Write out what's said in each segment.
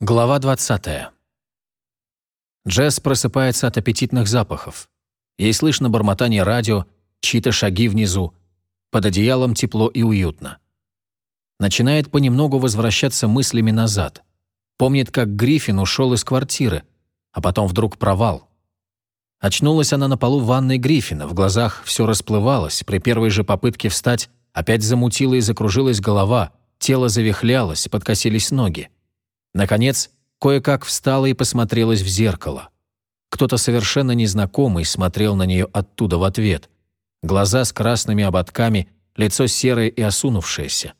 Глава 20. Джесс просыпается от аппетитных запахов. Ей слышно бормотание радио, чьи-то шаги внизу. Под одеялом тепло и уютно. Начинает понемногу возвращаться мыслями назад. Помнит, как Гриффин ушел из квартиры, а потом вдруг провал. Очнулась она на полу ванной Гриффина, в глазах все расплывалось, при первой же попытке встать опять замутила и закружилась голова, тело завихлялось, подкосились ноги. Наконец, кое-как встала и посмотрелась в зеркало. Кто-то совершенно незнакомый смотрел на нее оттуда в ответ. Глаза с красными ободками, лицо серое и осунувшееся.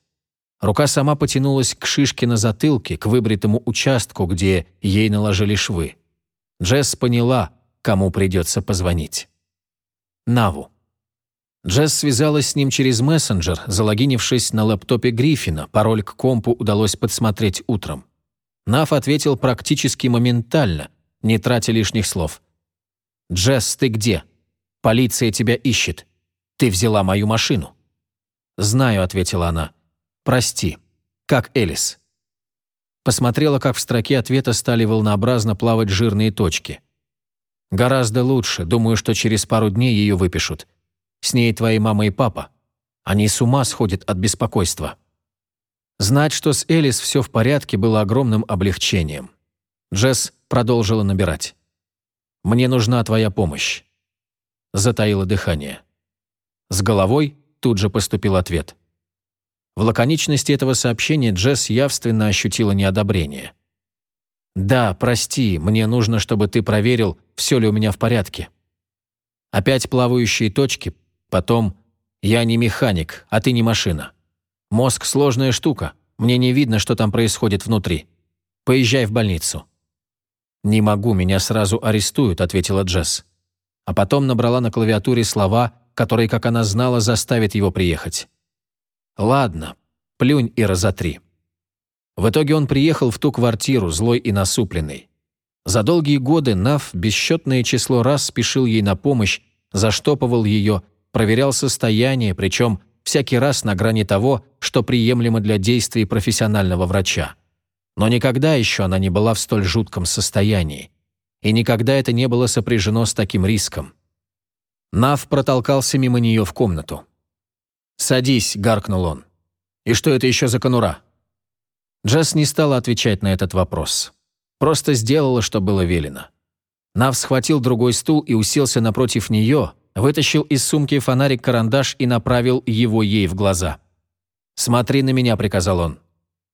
Рука сама потянулась к шишке на затылке, к выбритому участку, где ей наложили швы. Джесс поняла, кому придется позвонить. Наву. Джесс связалась с ним через мессенджер, залогинившись на лэптопе Гриффина, пароль к компу удалось подсмотреть утром. Наф ответил практически моментально, не тратя лишних слов. «Джесс, ты где? Полиция тебя ищет. Ты взяла мою машину». «Знаю», — ответила она. «Прости. Как Элис?» Посмотрела, как в строке ответа стали волнообразно плавать жирные точки. «Гораздо лучше. Думаю, что через пару дней ее выпишут. С ней твои мама и папа. Они с ума сходят от беспокойства». Знать, что с Элис все в порядке, было огромным облегчением. Джесс продолжила набирать. «Мне нужна твоя помощь». Затаила дыхание. С головой тут же поступил ответ. В лаконичности этого сообщения Джесс явственно ощутила неодобрение. «Да, прости, мне нужно, чтобы ты проверил, все ли у меня в порядке». Опять плавающие точки, потом «Я не механик, а ты не машина». Мозг – сложная штука. Мне не видно, что там происходит внутри. Поезжай в больницу». «Не могу, меня сразу арестуют», – ответила Джесс. А потом набрала на клавиатуре слова, которые, как она знала, заставят его приехать. «Ладно, плюнь и разотри». В итоге он приехал в ту квартиру, злой и насупленный. За долгие годы Нав бесчетное число раз спешил ей на помощь, заштопывал ее, проверял состояние, причем всякий раз на грани того, что приемлемо для действий профессионального врача. Но никогда еще она не была в столь жутком состоянии. И никогда это не было сопряжено с таким риском. Нав протолкался мимо нее в комнату. «Садись», — гаркнул он. «И что это еще за конура?» Джесс не стала отвечать на этот вопрос. Просто сделала, что было велено. Нав схватил другой стул и уселся напротив нее, вытащил из сумки фонарик-карандаш и направил его ей в глаза. «Смотри на меня», — приказал он.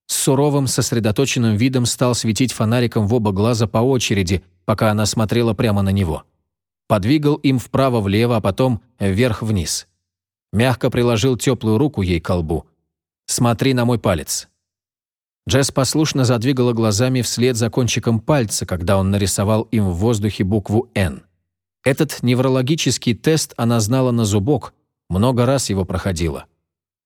С суровым, сосредоточенным видом стал светить фонариком в оба глаза по очереди, пока она смотрела прямо на него. Подвигал им вправо-влево, а потом вверх-вниз. Мягко приложил теплую руку ей к колбу. «Смотри на мой палец». Джесс послушно задвигала глазами вслед за кончиком пальца, когда он нарисовал им в воздухе букву «Н». Этот неврологический тест она знала на зубок, много раз его проходила.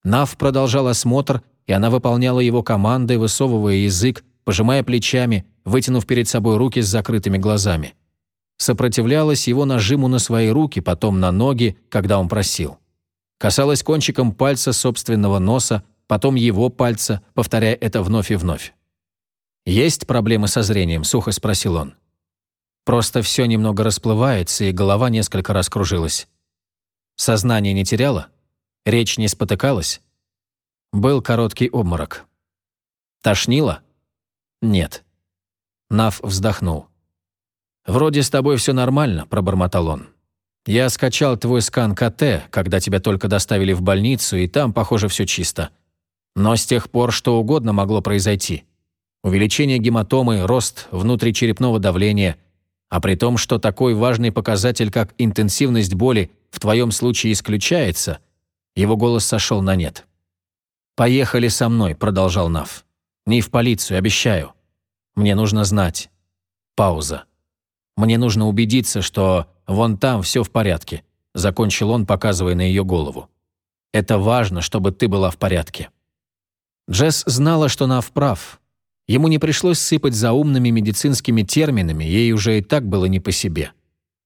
Нав продолжал осмотр, и она выполняла его команды, высовывая язык, пожимая плечами, вытянув перед собой руки с закрытыми глазами. Сопротивлялась его нажиму на свои руки, потом на ноги, когда он просил. Касалась кончиком пальца собственного носа, потом его пальца, повторяя это вновь и вновь. «Есть проблемы со зрением?» – сухо спросил он. Просто все немного расплывается, и голова несколько раз кружилась. Сознание не теряло? Речь не спотыкалась? Был короткий обморок. Тошнило? Нет. Нав вздохнул. «Вроде с тобой все нормально», – пробормотал он. «Я скачал твой скан КТ, когда тебя только доставили в больницу, и там, похоже, все чисто. Но с тех пор что угодно могло произойти. Увеличение гематомы, рост внутричерепного давления – а при том, что такой важный показатель, как интенсивность боли, в твоем случае исключается, его голос сошел на нет. «Поехали со мной», — продолжал Нав. «Не в полицию, обещаю. Мне нужно знать». Пауза. «Мне нужно убедиться, что вон там все в порядке», — закончил он, показывая на ее голову. «Это важно, чтобы ты была в порядке». Джесс знала, что Нав прав. Ему не пришлось сыпать заумными медицинскими терминами, ей уже и так было не по себе.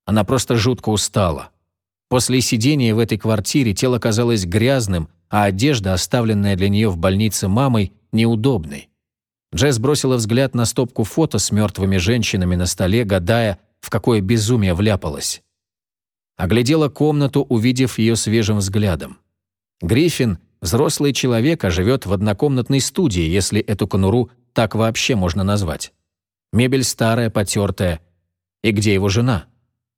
Она просто жутко устала. После сидения в этой квартире тело казалось грязным, а одежда, оставленная для нее в больнице мамой, неудобной. Джесс бросила взгляд на стопку фото с мертвыми женщинами на столе, гадая, в какое безумие вляпалась. Оглядела комнату, увидев ее свежим взглядом. Гриффин – взрослый человек, а живет в однокомнатной студии, если эту конуру так вообще можно назвать. Мебель старая, потертая. И где его жена?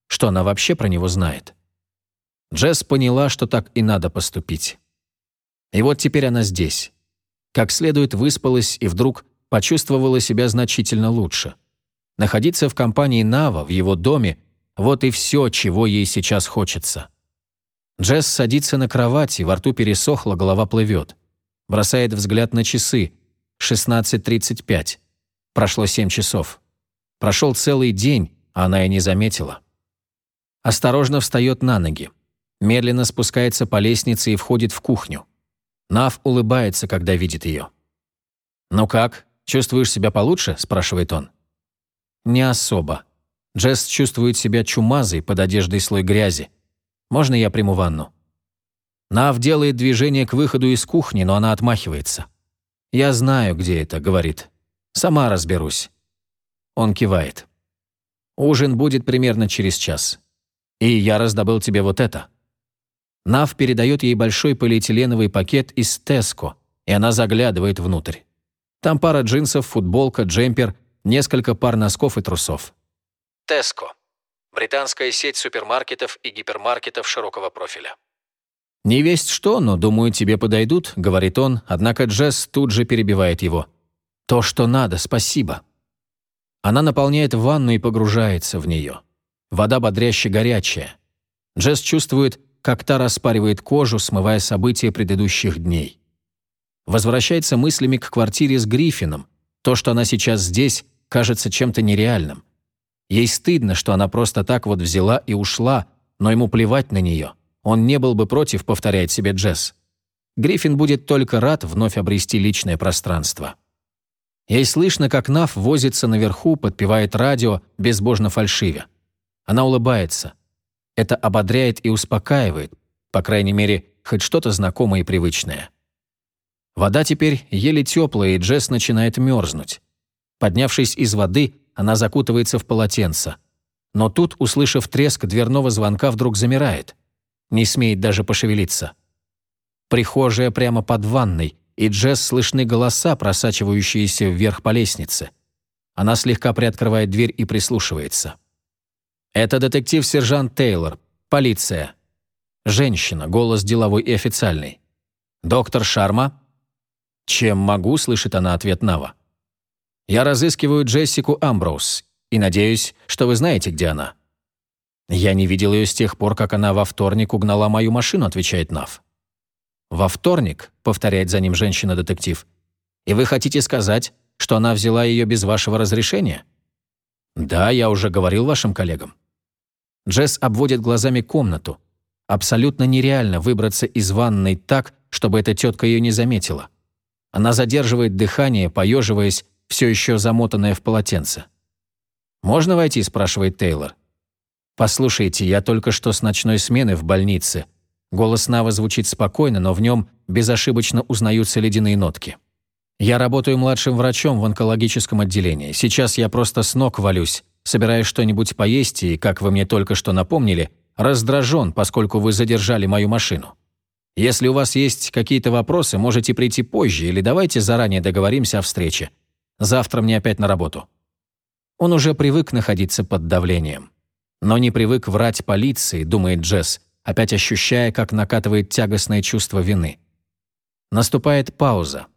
Что она вообще про него знает? Джесс поняла, что так и надо поступить. И вот теперь она здесь. Как следует выспалась и вдруг почувствовала себя значительно лучше. Находиться в компании Нава, в его доме, вот и все, чего ей сейчас хочется. Джесс садится на кровати, во рту пересохло, голова плывет. Бросает взгляд на часы. 16.35. Прошло 7 часов. Прошел целый день, а она и не заметила. Осторожно встает на ноги. Медленно спускается по лестнице и входит в кухню. Нав улыбается, когда видит ее. «Ну как, чувствуешь себя получше?» – спрашивает он. «Не особо. Джесс чувствует себя чумазой под одеждой слой грязи. Можно я приму ванну?» Нав делает движение к выходу из кухни, но она отмахивается. «Я знаю, где это», — говорит. «Сама разберусь». Он кивает. «Ужин будет примерно через час. И я раздобыл тебе вот это». Нав передает ей большой полиэтиленовый пакет из Теско, и она заглядывает внутрь. Там пара джинсов, футболка, джемпер, несколько пар носков и трусов. Теско. Британская сеть супермаркетов и гипермаркетов широкого профиля. «Не весть что, но, думаю, тебе подойдут», — говорит он, однако Джесс тут же перебивает его. «То, что надо, спасибо». Она наполняет ванну и погружается в нее. Вода бодряще горячая. Джесс чувствует, как та распаривает кожу, смывая события предыдущих дней. Возвращается мыслями к квартире с Гриффином. То, что она сейчас здесь, кажется чем-то нереальным. Ей стыдно, что она просто так вот взяла и ушла, но ему плевать на нее. Он не был бы против, повторяет себе Джесс. Гриффин будет только рад вновь обрести личное пространство. Ей слышно, как Нав возится наверху, подпевает радио, безбожно фальшивя. Она улыбается. Это ободряет и успокаивает, по крайней мере, хоть что-то знакомое и привычное. Вода теперь еле теплая, и Джесс начинает мерзнуть. Поднявшись из воды, она закутывается в полотенце. Но тут, услышав треск дверного звонка, вдруг замирает. Не смеет даже пошевелиться. Прихожая прямо под ванной, и Джесс слышны голоса, просачивающиеся вверх по лестнице. Она слегка приоткрывает дверь и прислушивается. Это детектив-сержант Тейлор. Полиция. Женщина, голос деловой и официальный. «Доктор Шарма?» «Чем могу?» – слышит она ответ Нава. «Я разыскиваю Джессику Амброуз и надеюсь, что вы знаете, где она». «Я не видел ее с тех пор, как она во вторник угнала мою машину», – отвечает Нав. «Во вторник?» – повторяет за ним женщина-детектив. «И вы хотите сказать, что она взяла ее без вашего разрешения?» «Да, я уже говорил вашим коллегам». Джесс обводит глазами комнату. Абсолютно нереально выбраться из ванной так, чтобы эта тетка ее не заметила. Она задерживает дыхание, поеживаясь, все еще замотанная в полотенце. «Можно войти?» – спрашивает Тейлор. «Послушайте, я только что с ночной смены в больнице». Голос Нава звучит спокойно, но в нем безошибочно узнаются ледяные нотки. «Я работаю младшим врачом в онкологическом отделении. Сейчас я просто с ног валюсь, собираясь что-нибудь поесть и, как вы мне только что напомнили, раздражен, поскольку вы задержали мою машину. Если у вас есть какие-то вопросы, можете прийти позже или давайте заранее договоримся о встрече. Завтра мне опять на работу». Он уже привык находиться под давлением. Но не привык врать полиции, думает Джесс, опять ощущая, как накатывает тягостное чувство вины. Наступает пауза.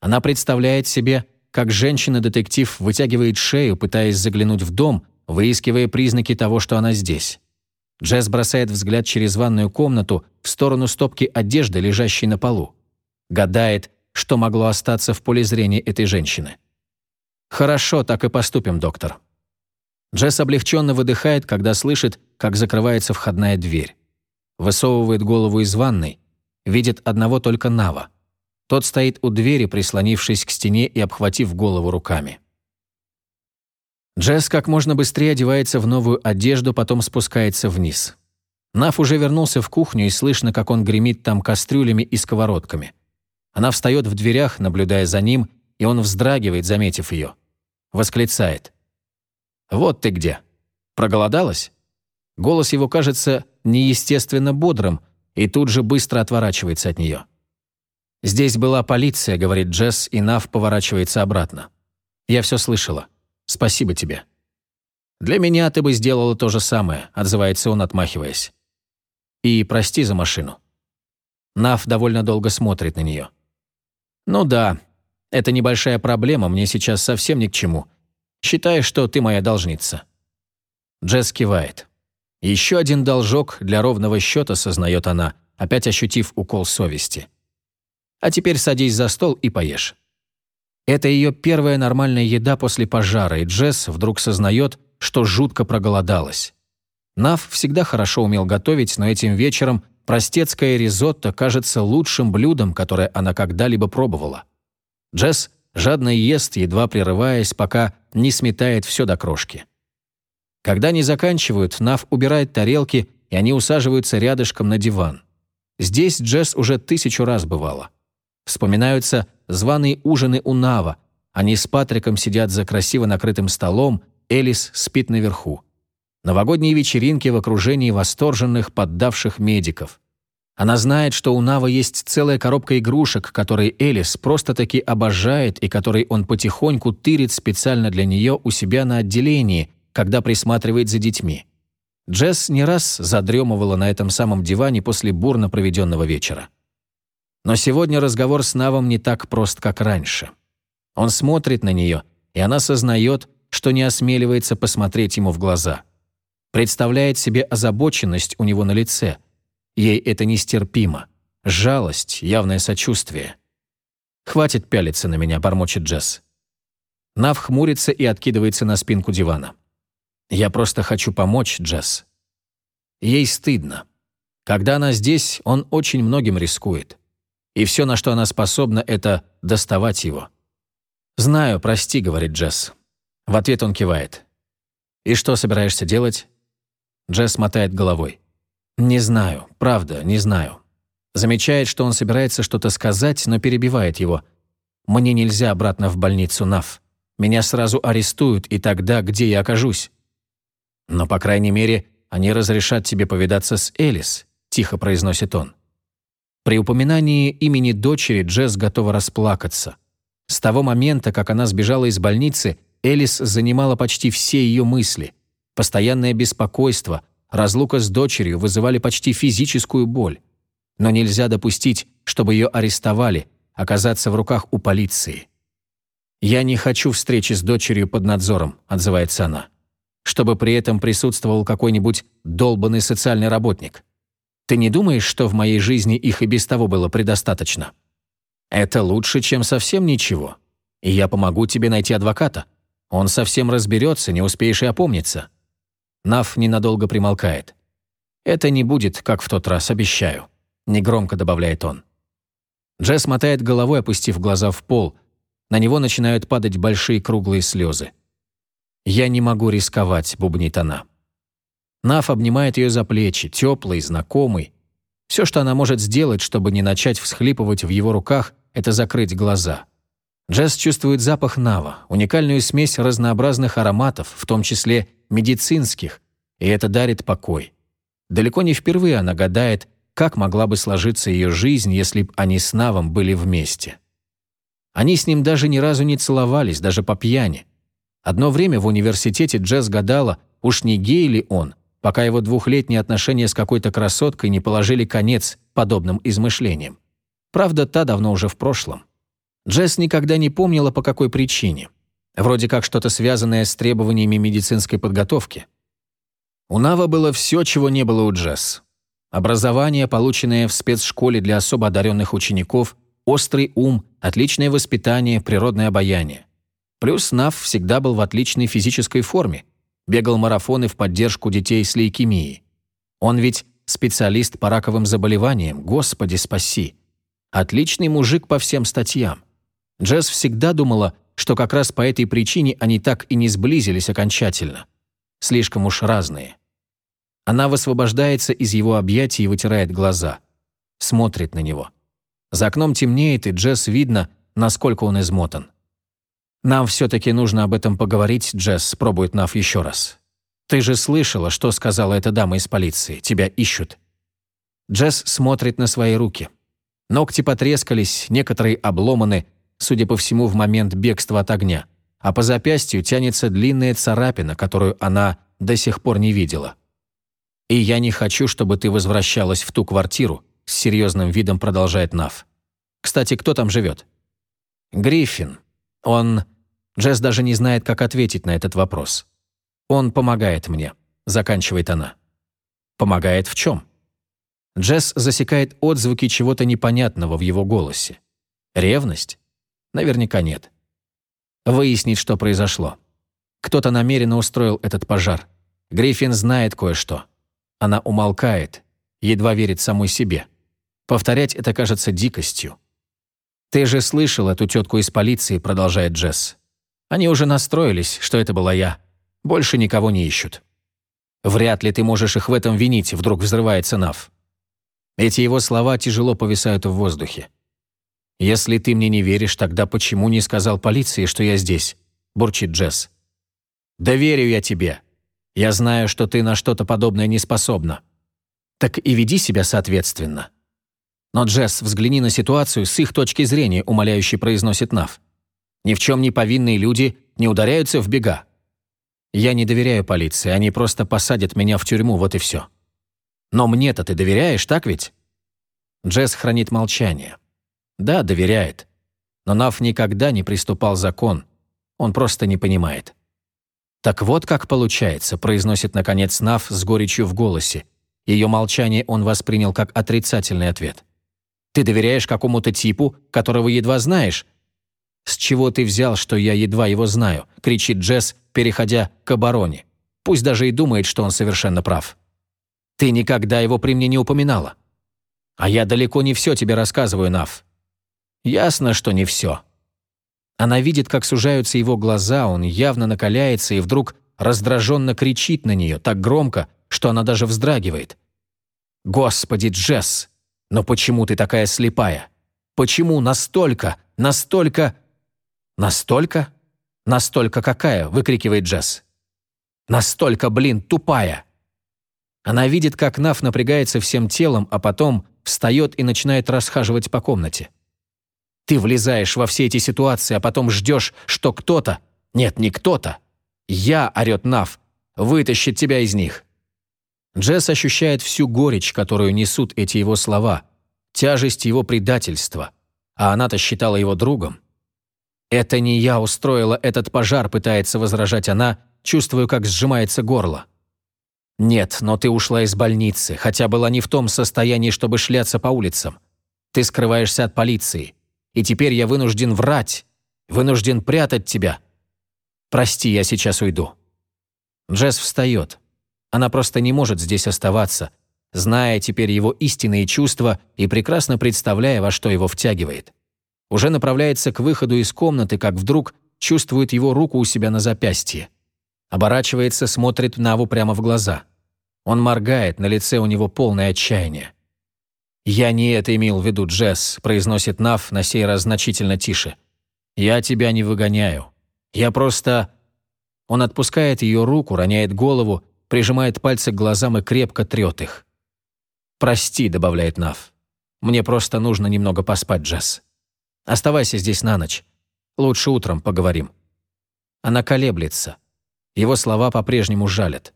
Она представляет себе, как женщина-детектив вытягивает шею, пытаясь заглянуть в дом, выискивая признаки того, что она здесь. Джесс бросает взгляд через ванную комнату в сторону стопки одежды, лежащей на полу. Гадает, что могло остаться в поле зрения этой женщины. «Хорошо, так и поступим, доктор». Джесс облегченно выдыхает, когда слышит, как закрывается входная дверь. Высовывает голову из ванной, видит одного только Нава. Тот стоит у двери, прислонившись к стене и обхватив голову руками. Джесс как можно быстрее одевается в новую одежду, потом спускается вниз. Нав уже вернулся в кухню, и слышно, как он гремит там кастрюлями и сковородками. Она встает в дверях, наблюдая за ним, и он вздрагивает, заметив ее. Восклицает. «Вот ты где! Проголодалась?» Голос его кажется неестественно бодрым, и тут же быстро отворачивается от нее. «Здесь была полиция», — говорит Джесс, и Нав поворачивается обратно. «Я все слышала. Спасибо тебе». «Для меня ты бы сделала то же самое», — отзывается он, отмахиваясь. «И прости за машину». Нав довольно долго смотрит на нее. «Ну да, это небольшая проблема, мне сейчас совсем ни к чему. Считай, что ты моя должница». Джесс кивает. Еще один должок для ровного счета, сознает она, опять ощутив укол совести. А теперь садись за стол и поешь. Это ее первая нормальная еда после пожара, и Джесс вдруг сознает, что жутко проголодалась. Нав всегда хорошо умел готовить, но этим вечером простецкое ризотто кажется лучшим блюдом, которое она когда-либо пробовала. Джесс жадно ест, едва прерываясь, пока не сметает все до крошки. Когда они заканчивают, Нав убирает тарелки, и они усаживаются рядышком на диван. Здесь Джесс уже тысячу раз бывала. Вспоминаются званые ужины у Нава. Они с Патриком сидят за красиво накрытым столом, Элис спит наверху. Новогодние вечеринки в окружении восторженных, поддавших медиков. Она знает, что у Нава есть целая коробка игрушек, которые Элис просто-таки обожает и которые он потихоньку тырит специально для нее у себя на отделении, когда присматривает за детьми. Джесс не раз задремывала на этом самом диване после бурно проведенного вечера. Но сегодня разговор с Навом не так прост, как раньше. Он смотрит на нее, и она сознает, что не осмеливается посмотреть ему в глаза. Представляет себе озабоченность у него на лице. Ей это нестерпимо. Жалость, явное сочувствие. «Хватит пялиться на меня», — бормочет Джесс. Нав хмурится и откидывается на спинку дивана. «Я просто хочу помочь, Джесс». Ей стыдно. Когда она здесь, он очень многим рискует и все, на что она способна, это доставать его. «Знаю, прости», — говорит Джесс. В ответ он кивает. «И что собираешься делать?» Джесс мотает головой. «Не знаю, правда, не знаю». Замечает, что он собирается что-то сказать, но перебивает его. «Мне нельзя обратно в больницу НАФ. Меня сразу арестуют, и тогда где я окажусь?» «Но, по крайней мере, они разрешат тебе повидаться с Элис», — тихо произносит он. При упоминании имени дочери Джесс готова расплакаться. С того момента, как она сбежала из больницы, Элис занимала почти все ее мысли. Постоянное беспокойство, разлука с дочерью вызывали почти физическую боль. Но нельзя допустить, чтобы ее арестовали, оказаться в руках у полиции. «Я не хочу встречи с дочерью под надзором», — отзывается она. «Чтобы при этом присутствовал какой-нибудь долбанный социальный работник. Ты не думаешь, что в моей жизни их и без того было предостаточно? Это лучше, чем совсем ничего. И я помогу тебе найти адвоката. Он совсем разберется, не успеешь и опомниться». Нав ненадолго примолкает. «Это не будет, как в тот раз, обещаю», — негромко добавляет он. Джесс мотает головой, опустив глаза в пол. На него начинают падать большие круглые слезы. «Я не могу рисковать», — бубнит она. Нав обнимает ее за плечи, теплый, знакомый. Все, что она может сделать, чтобы не начать всхлипывать в его руках, это закрыть глаза. Джесс чувствует запах Нава, уникальную смесь разнообразных ароматов, в том числе медицинских, и это дарит покой. Далеко не впервые она гадает, как могла бы сложиться ее жизнь, если б они с Навом были вместе. Они с ним даже ни разу не целовались, даже по пьяни. Одно время в университете Джесс гадала, уж не гей ли он, пока его двухлетние отношения с какой-то красоткой не положили конец подобным измышлениям. Правда, та давно уже в прошлом. Джесс никогда не помнила, по какой причине. Вроде как что-то связанное с требованиями медицинской подготовки. У Нава было все, чего не было у Джесс. Образование, полученное в спецшколе для особо одаренных учеников, острый ум, отличное воспитание, природное обаяние. Плюс Нав всегда был в отличной физической форме, бегал марафоны в поддержку детей с лейкемией. Он ведь специалист по раковым заболеваниям, господи спаси. Отличный мужик по всем статьям. Джесс всегда думала, что как раз по этой причине они так и не сблизились окончательно. Слишком уж разные. Она высвобождается из его объятий и вытирает глаза. Смотрит на него. За окном темнеет, и Джесс видно, насколько он измотан. «Нам все-таки нужно об этом поговорить, Джесс», — пробует Нав еще раз. «Ты же слышала, что сказала эта дама из полиции. Тебя ищут». Джесс смотрит на свои руки. Ногти потрескались, некоторые обломаны, судя по всему, в момент бегства от огня, а по запястью тянется длинная царапина, которую она до сих пор не видела. «И я не хочу, чтобы ты возвращалась в ту квартиру», с серьезным видом продолжает Нав. «Кстати, кто там живет?» «Гриффин. Он...» Джесс даже не знает, как ответить на этот вопрос. «Он помогает мне», — заканчивает она. «Помогает в чем?» Джесс засекает отзвуки чего-то непонятного в его голосе. Ревность? Наверняка нет. Выяснить, что произошло. Кто-то намеренно устроил этот пожар. Гриффин знает кое-что. Она умолкает, едва верит самой себе. Повторять это кажется дикостью. «Ты же слышал эту тетку из полиции», — продолжает Джесс. «Они уже настроились, что это была я. Больше никого не ищут». «Вряд ли ты можешь их в этом винить», — вдруг взрывается Нав. Эти его слова тяжело повисают в воздухе. «Если ты мне не веришь, тогда почему не сказал полиции, что я здесь?» – бурчит Джесс. «Да я тебе. Я знаю, что ты на что-то подобное не способна. Так и веди себя соответственно». «Но, Джесс, взгляни на ситуацию с их точки зрения», – умоляющий произносит Нав. «Ни в чем не повинные люди не ударяются в бега. Я не доверяю полиции, они просто посадят меня в тюрьму, вот и все». Но мне-то ты доверяешь, так ведь?» Джесс хранит молчание. Да, доверяет. Но Нав никогда не приступал закон. Он просто не понимает. «Так вот как получается», — произносит наконец Нав с горечью в голосе. Ее молчание он воспринял как отрицательный ответ. «Ты доверяешь какому-то типу, которого едва знаешь?» «С чего ты взял, что я едва его знаю?» — кричит Джесс, переходя к обороне. Пусть даже и думает, что он совершенно прав. Ты никогда его при мне не упоминала. А я далеко не все тебе рассказываю, Нав. Ясно, что не все. Она видит, как сужаются его глаза, он явно накаляется и вдруг раздраженно кричит на нее так громко, что она даже вздрагивает. «Господи, Джесс, но почему ты такая слепая? Почему настолько, настолько...» «Настолько? Настолько какая?» — выкрикивает Джесс. «Настолько, блин, тупая!» Она видит, как Нав напрягается всем телом, а потом встает и начинает расхаживать по комнате. Ты влезаешь во все эти ситуации, а потом ждешь, что кто-то, нет, не кто-то, я, орет Нав, вытащит тебя из них. Джесс ощущает всю горечь, которую несут эти его слова, тяжесть его предательства, а она-то считала его другом. «Это не я устроила этот пожар», пытается возражать она, чувствую, как сжимается горло. «Нет, но ты ушла из больницы, хотя была не в том состоянии, чтобы шляться по улицам. Ты скрываешься от полиции. И теперь я вынужден врать, вынужден прятать тебя. Прости, я сейчас уйду». Джесс встает. Она просто не может здесь оставаться, зная теперь его истинные чувства и прекрасно представляя, во что его втягивает. Уже направляется к выходу из комнаты, как вдруг чувствует его руку у себя на запястье. Оборачивается, смотрит Наву прямо в глаза. Он моргает, на лице у него полное отчаяние. «Я не это имел в виду, Джесс», — произносит Нав на сей раз значительно тише. «Я тебя не выгоняю. Я просто...» Он отпускает ее руку, роняет голову, прижимает пальцы к глазам и крепко трет их. «Прости», — добавляет Нав. «Мне просто нужно немного поспать, Джесс. Оставайся здесь на ночь. Лучше утром поговорим». Она колеблется. Его слова по-прежнему жалят.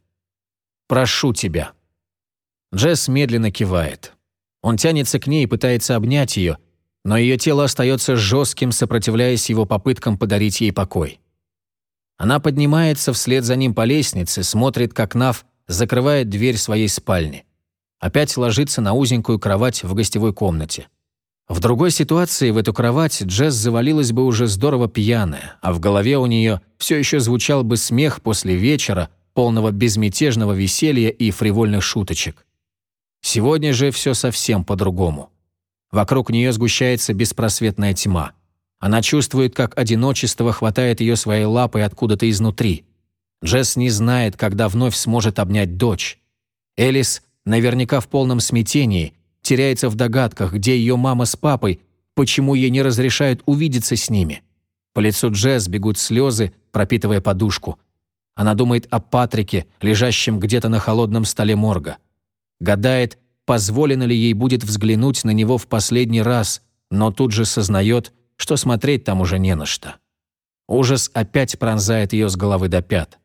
«Прошу тебя». Джесс медленно кивает. Он тянется к ней и пытается обнять ее, но ее тело остается жестким, сопротивляясь его попыткам подарить ей покой. Она поднимается вслед за ним по лестнице, смотрит, как Нав закрывает дверь своей спальни. Опять ложится на узенькую кровать в гостевой комнате. В другой ситуации в эту кровать Джесс завалилась бы уже здорово пьяная, а в голове у нее все еще звучал бы смех после вечера, полного безмятежного веселья и фривольных шуточек. Сегодня же все совсем по-другому. Вокруг нее сгущается беспросветная тьма. Она чувствует, как одиночество хватает ее своей лапой откуда-то изнутри. Джесс не знает, когда вновь сможет обнять дочь. Элис наверняка в полном смятении, теряется в догадках, где ее мама с папой, почему ей не разрешают увидеться с ними. По лицу Джесс бегут слезы, пропитывая подушку. Она думает о Патрике, лежащем где-то на холодном столе морга. Гадает, позволено ли ей будет взглянуть на него в последний раз, но тут же сознает, что смотреть там уже не на что. Ужас опять пронзает ее с головы до пят.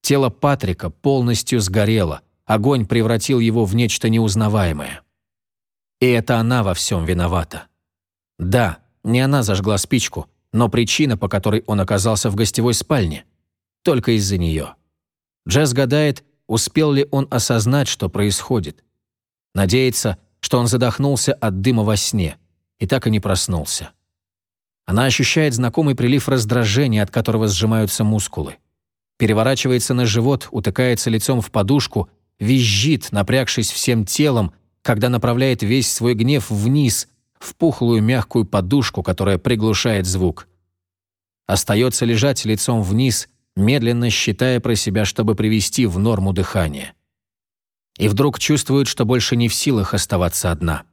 Тело Патрика полностью сгорело, огонь превратил его в нечто неузнаваемое. И это она во всем виновата. Да, не она зажгла спичку, но причина, по которой он оказался в гостевой спальне, только из-за нее. Джесс гадает, успел ли он осознать, что происходит. Надеется, что он задохнулся от дыма во сне и так и не проснулся. Она ощущает знакомый прилив раздражения, от которого сжимаются мускулы. Переворачивается на живот, утыкается лицом в подушку, визжит, напрягшись всем телом, когда направляет весь свой гнев вниз, в пухлую мягкую подушку, которая приглушает звук. Остается лежать лицом вниз, медленно считая про себя, чтобы привести в норму дыхание. И вдруг чувствует, что больше не в силах оставаться одна.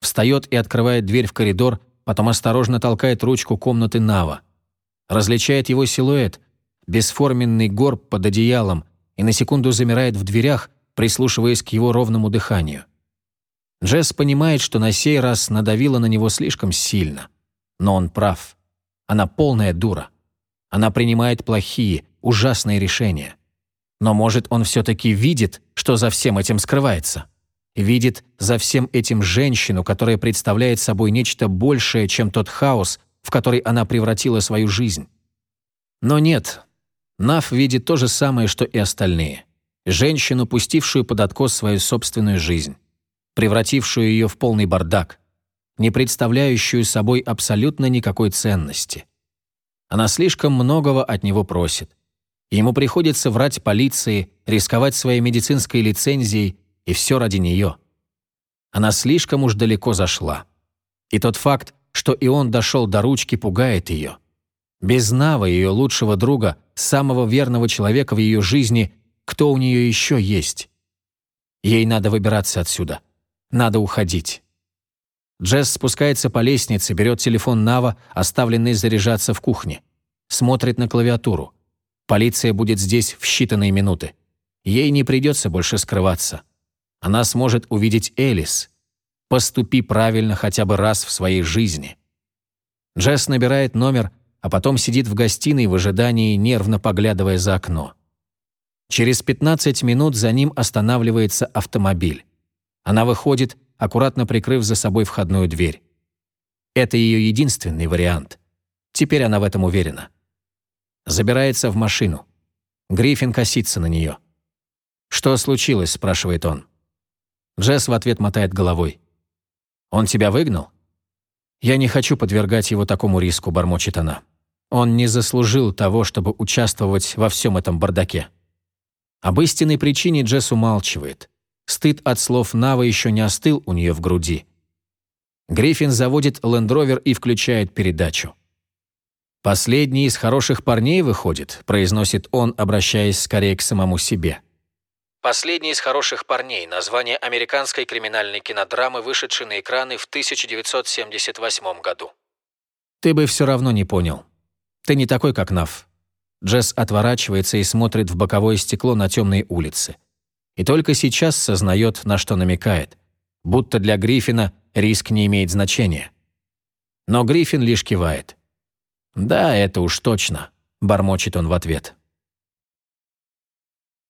Встает и открывает дверь в коридор, потом осторожно толкает ручку комнаты Нава. Различает его силуэт, бесформенный горб под одеялом, и на секунду замирает в дверях, прислушиваясь к его ровному дыханию. Джесс понимает, что на сей раз надавила на него слишком сильно. Но он прав. Она полная дура. Она принимает плохие, ужасные решения. Но, может, он все-таки видит, что за всем этим скрывается? Видит за всем этим женщину, которая представляет собой нечто большее, чем тот хаос, в который она превратила свою жизнь. Но нет. Нав видит то же самое, что и остальные. Женщину, пустившую под откос свою собственную жизнь превратившую ее в полный бардак, не представляющую собой абсолютно никакой ценности. Она слишком многого от него просит. Ему приходится врать полиции, рисковать своей медицинской лицензией, и все ради нее. Она слишком уж далеко зашла. И тот факт, что и он дошел до ручки, пугает ее. Без Нава, ее лучшего друга, самого верного человека в ее жизни, кто у нее еще есть? Ей надо выбираться отсюда. Надо уходить. Джесс спускается по лестнице, берет телефон Нава, оставленный заряжаться в кухне. Смотрит на клавиатуру. Полиция будет здесь в считанные минуты. Ей не придется больше скрываться. Она сможет увидеть Элис. Поступи правильно хотя бы раз в своей жизни. Джесс набирает номер, а потом сидит в гостиной в ожидании, нервно поглядывая за окно. Через 15 минут за ним останавливается автомобиль. Она выходит, аккуратно прикрыв за собой входную дверь. Это ее единственный вариант. Теперь она в этом уверена. Забирается в машину. Гриффин косится на нее. «Что случилось?» – спрашивает он. Джесс в ответ мотает головой. «Он тебя выгнал?» «Я не хочу подвергать его такому риску», – бормочет она. «Он не заслужил того, чтобы участвовать во всем этом бардаке». Об истинной причине Джесс умалчивает. Стыд от слов Нава еще не остыл у нее в груди. Гриффин заводит лендровер и включает передачу. «Последний из хороших парней выходит», произносит он, обращаясь скорее к самому себе. «Последний из хороших парней» – название американской криминальной кинодрамы, вышедшей на экраны в 1978 году. «Ты бы все равно не понял. Ты не такой, как Нав». Джесс отворачивается и смотрит в боковое стекло на темные улицы и только сейчас сознает, на что намекает, будто для Гриффина риск не имеет значения. Но Гриффин лишь кивает. «Да, это уж точно», — бормочет он в ответ.